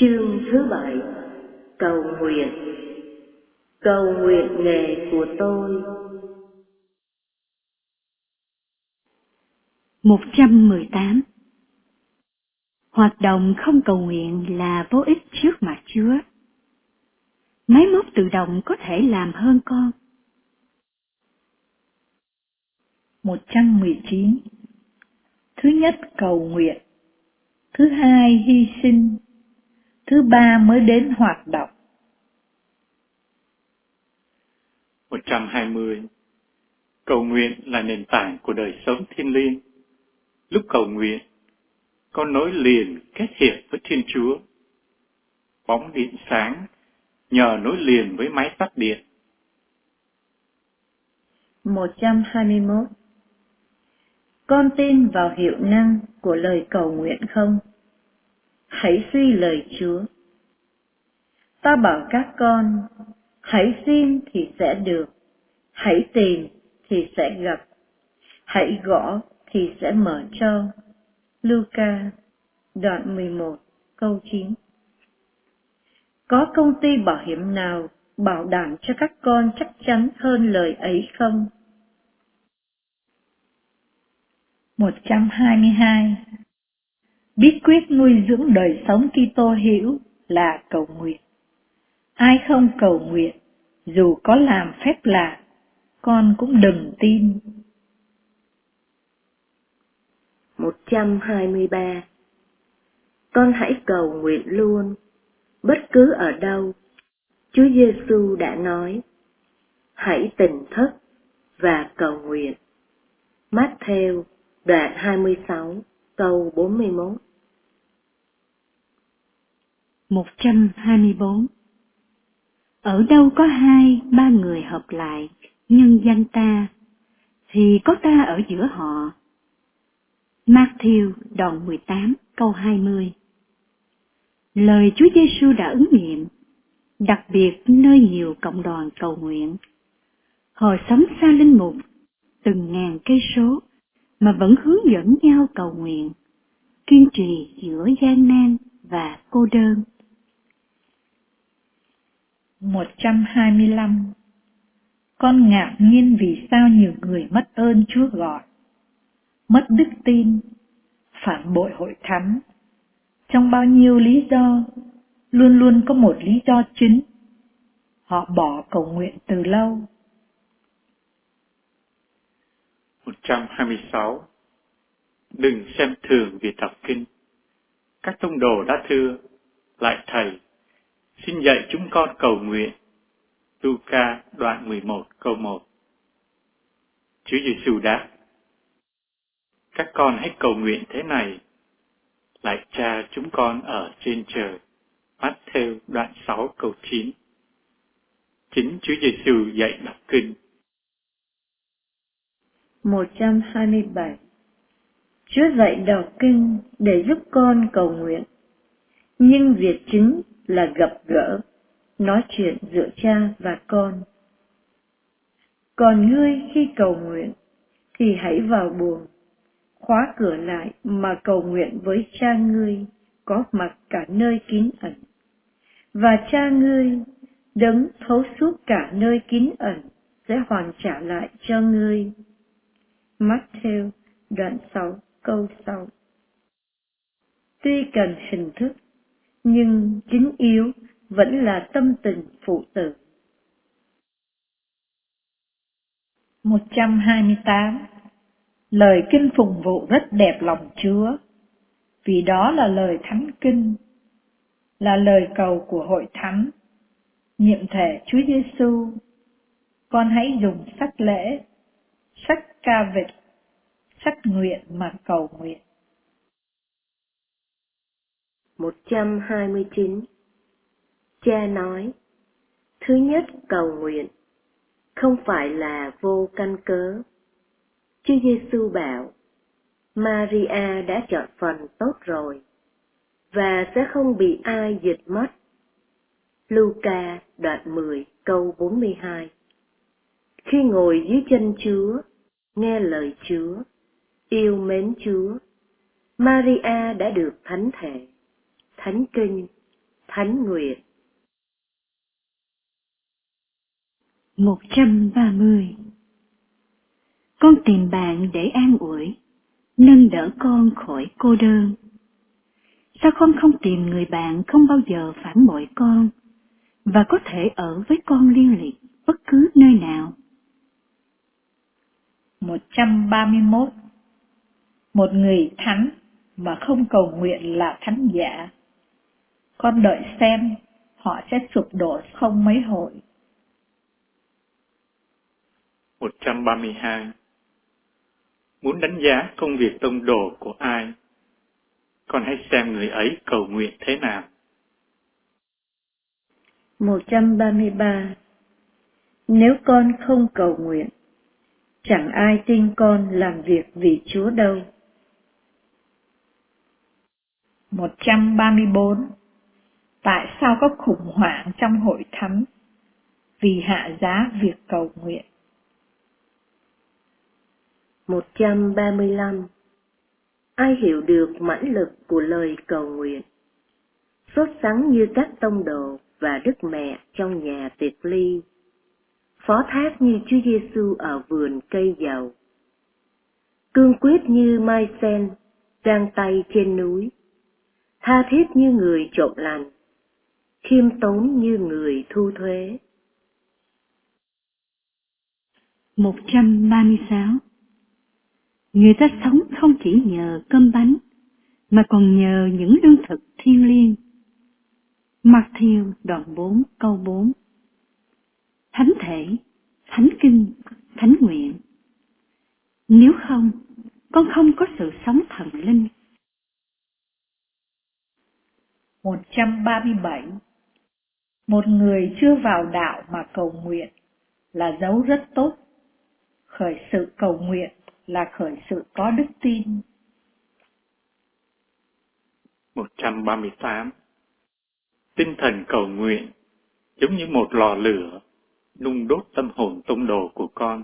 Chương thứ bảy, Cầu nguyện. Cầu nguyện nghề của tôi. 118 Hoạt động không cầu nguyện là vô ích trước mặt Chúa. Máy móc tự động có thể làm hơn con. 119 Thứ nhất cầu nguyện. Thứ hai hy sinh. Thứ ba mới đến hoạt động 120 Cầu nguyện là nền tảng của đời sống thiên liêng. Lúc cầu nguyện, con nối liền kết hiệp với Thiên Chúa. Bóng điện sáng nhờ nối liền với máy tắt điện. 121 Con tin vào hiệu năng của lời cầu nguyện không? Hãy suy lời Chúa. Ta bảo các con, hãy xin thì sẽ được, hãy tìm thì sẽ gặp, hãy gõ thì sẽ mở cho. Luca, đoạn 11, câu 9 Có công ty bảo hiểm nào bảo đảm cho các con chắc chắn hơn lời ấy không? 122 Bí quyết nuôi dưỡng đời sống Kitô hữu là cầu nguyện. Ai không cầu nguyện, dù có làm phép lạ, con cũng đừng tin. 123 Con hãy cầu nguyện luôn, bất cứ ở đâu. Chúa Giêsu đã nói, hãy tỉnh thức và cầu nguyện. Matthew đoạn 26 câu 41 124 Ở đâu có hai, ba người hợp lại, nhân danh ta, thì có ta ở giữa họ. Matthew đoạn 18 câu 20 Lời Chúa Giêsu đã ứng nghiệm, đặc biệt nơi nhiều cộng đoàn cầu nguyện. Hồi sống xa linh mục, từng ngàn cây số, mà vẫn hướng dẫn nhau cầu nguyện, kiên trì giữa gian nan và cô đơn. 125 Con ngạc nhiên vì sao nhiều người mất ơn Chúa gọi, mất đức tin, phản bội hội thánh. Trong bao nhiêu lý do, luôn luôn có một lý do chính. Họ bỏ cầu nguyện từ lâu. 126 Đừng xem thường việc đọc kinh. Các tông đồ đã thưa, lại thầy, xin dạy chúng con cầu nguyện. Luca đoạn 11 câu 1 Chúa Giêsu đáp, các con hãy cầu nguyện thế này, lại cha chúng con ở trên trời. Matthew đoạn 6 câu 9 Chính Chúa Giêsu dạy đọc kinh 127 Chúa dạy đọc kinh để giúp con cầu nguyện. Nhưng việc chính là gặp gỡ, nói chuyện giữa cha và con. Còn ngươi khi cầu nguyện, thì hãy vào buồng, khóa cửa lại mà cầu nguyện với cha ngươi có mặt cả nơi kín ẩn. Và cha ngươi, đấng thấu suốt cả nơi kín ẩn, sẽ hoàn trả lại cho ngươi. Matthew đoạn 6 câu 6 Tuy cần hình thức, nhưng chính yếu vẫn là tâm tình phụ tử. 128 Lời kinh phụng vụ rất đẹp lòng Chúa, vì đó là lời thánh kinh, là lời cầu của hội thánh, nhiệm thể Chúa Giêsu. Con hãy dùng sách lễ, sách ca vịt, sách nguyện mà cầu nguyện. 129 Cha nói, thứ nhất cầu nguyện, không phải là vô căn cớ. Chúa Giêsu bảo, Maria đã chọn phần tốt rồi, và sẽ không bị ai giật mất. Luca đoạn 10 câu 42 Khi ngồi dưới chân Chúa, nghe lời Chúa, yêu mến Chúa, Maria đã được thánh thể, thánh kinh, thánh nguyện. 130 Con tìm bạn để an ủi, nâng đỡ con khỏi cô đơn. Sao con không tìm người bạn không bao giờ phản bội con và có thể ở với con liên liệt bất cứ nơi nào? 131 Một người thánh mà không cầu nguyện là thánh giả. Con đợi xem họ sẽ sụp đổ không mấy hội. 132 Muốn đánh giá công việc tông đồ của ai, con hãy xem người ấy cầu nguyện thế nào. 133 Nếu con không cầu nguyện, chẳng ai tin con làm việc vì Chúa đâu. 134 Tại sao có khủng hoảng trong hội thánh? Vì hạ giá việc cầu nguyện. 135 Ai hiểu được mãnh lực của lời cầu nguyện? Sốt sắng như các tông đồ và Đức Mẹ trong nhà tiệc ly. Phó thác như Chúa Giêsu ở vườn cây dầu. Cương quyết như mai sen, trang tay trên núi. Tha thiết như người trộm lành, khiêm tốn như người thu thuế. 136 Người ta sống không chỉ nhờ cơm bánh, mà còn nhờ những lương thực thiên liêng. Matthew đoạn 4 câu 4 Thánh thể, thánh kinh, thánh nguyện. Nếu không, con không có sự sống thần linh. 137 một người chưa vào đạo mà cầu nguyện là dấu rất tốt. Khởi sự cầu nguyện là khởi sự có đức tin. 138 Tinh thần cầu nguyện giống như một lò lửa nung đốt tâm hồn tông đồ của con.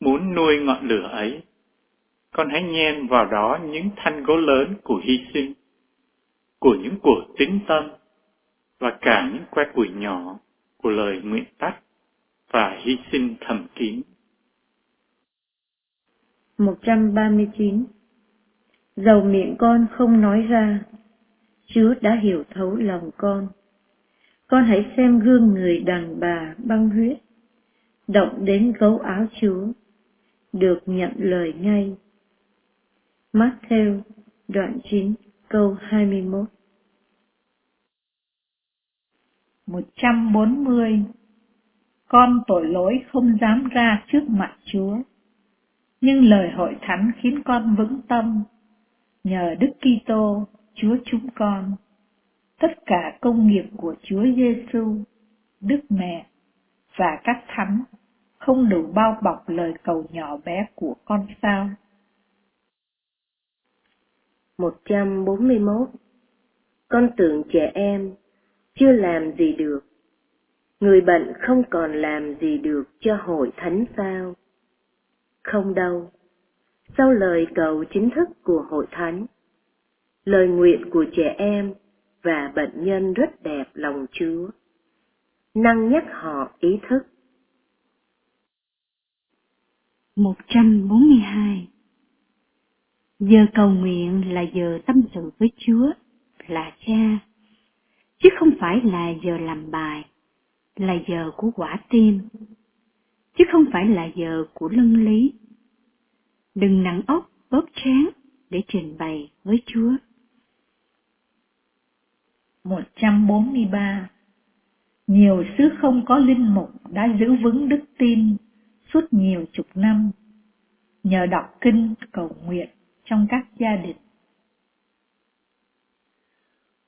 Muốn nuôi ngọn lửa ấy, con hãy nhen vào đó những thanh gỗ lớn của hy sinh, của những cuộc tính tâm và cả những que củi nhỏ của lời nguyện tắt và hy sinh thầm kín. 139 Dầu miệng con không nói ra, Chúa đã hiểu thấu lòng con. Con hãy xem gương người đàn bà băng huyết, động đến gấu áo Chúa, được nhận lời ngay. Matthew đoạn 9 câu 21 140 Con tội lỗi không dám ra trước mặt Chúa nhưng lời hội thánh khiến con vững tâm. Nhờ Đức Kitô, Chúa chúng con, tất cả công nghiệp của Chúa Giêsu, Đức Mẹ và các thánh không đủ bao bọc lời cầu nhỏ bé của con sao. 141 Con tưởng trẻ em chưa làm gì được. Người bệnh không còn làm gì được cho hội thánh sao? Không đâu. Sau lời cầu chính thức của hội thánh, lời nguyện của trẻ em và bệnh nhân rất đẹp lòng Chúa. Năng nhắc họ ý thức. 142 Giờ cầu nguyện là giờ tâm sự với Chúa, là cha, phải là giờ làm bài, là giờ của quả tim, chứ không phải là giờ của lân lý. Đừng nặng ốc bóp trán để trình bày với Chúa. 143 Nhiều sứ không có linh mục đã giữ vững đức tin suốt nhiều chục năm nhờ đọc kinh cầu nguyện trong các gia đình.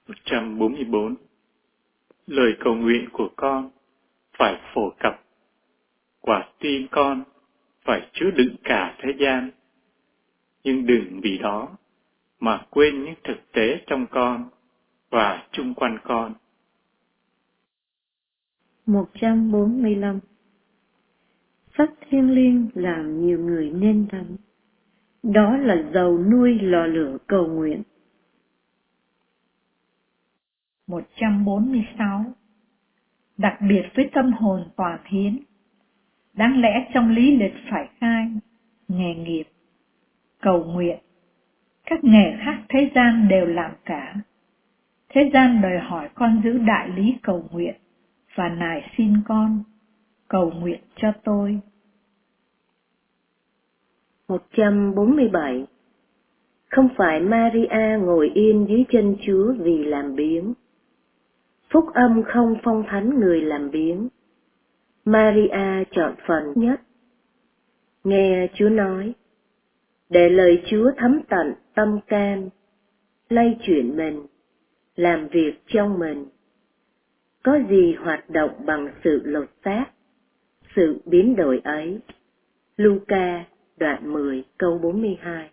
144 Lời cầu nguyện của con phải phổ cập quả tim con phải chứa đựng cả thế gian. Nhưng đừng vì đó mà quên những thực tế trong con và chung quanh con. 145 Sắc thiên liêng làm nhiều người nên thánh. Đó là dầu nuôi lò lửa cầu nguyện. 146 Đặc biệt với tâm hồn tòa thiến, đáng lẽ trong lý lịch phải khai, nghề nghiệp, cầu nguyện, các nghề khác thế gian đều làm cả. Thế gian đòi hỏi con giữ đại lý cầu nguyện, và nài xin con, cầu nguyện cho tôi. 147 Không phải Maria ngồi yên dưới chân Chúa vì làm biếng. Phúc âm không phong thánh người làm biếng. Maria chọn phần nhất. Nghe Chúa nói, để lời Chúa thấm tận tâm can, lay chuyển mình, làm việc trong mình. Có gì hoạt động bằng sự lột xác, sự biến đổi ấy. Luca đoạn 10 câu 42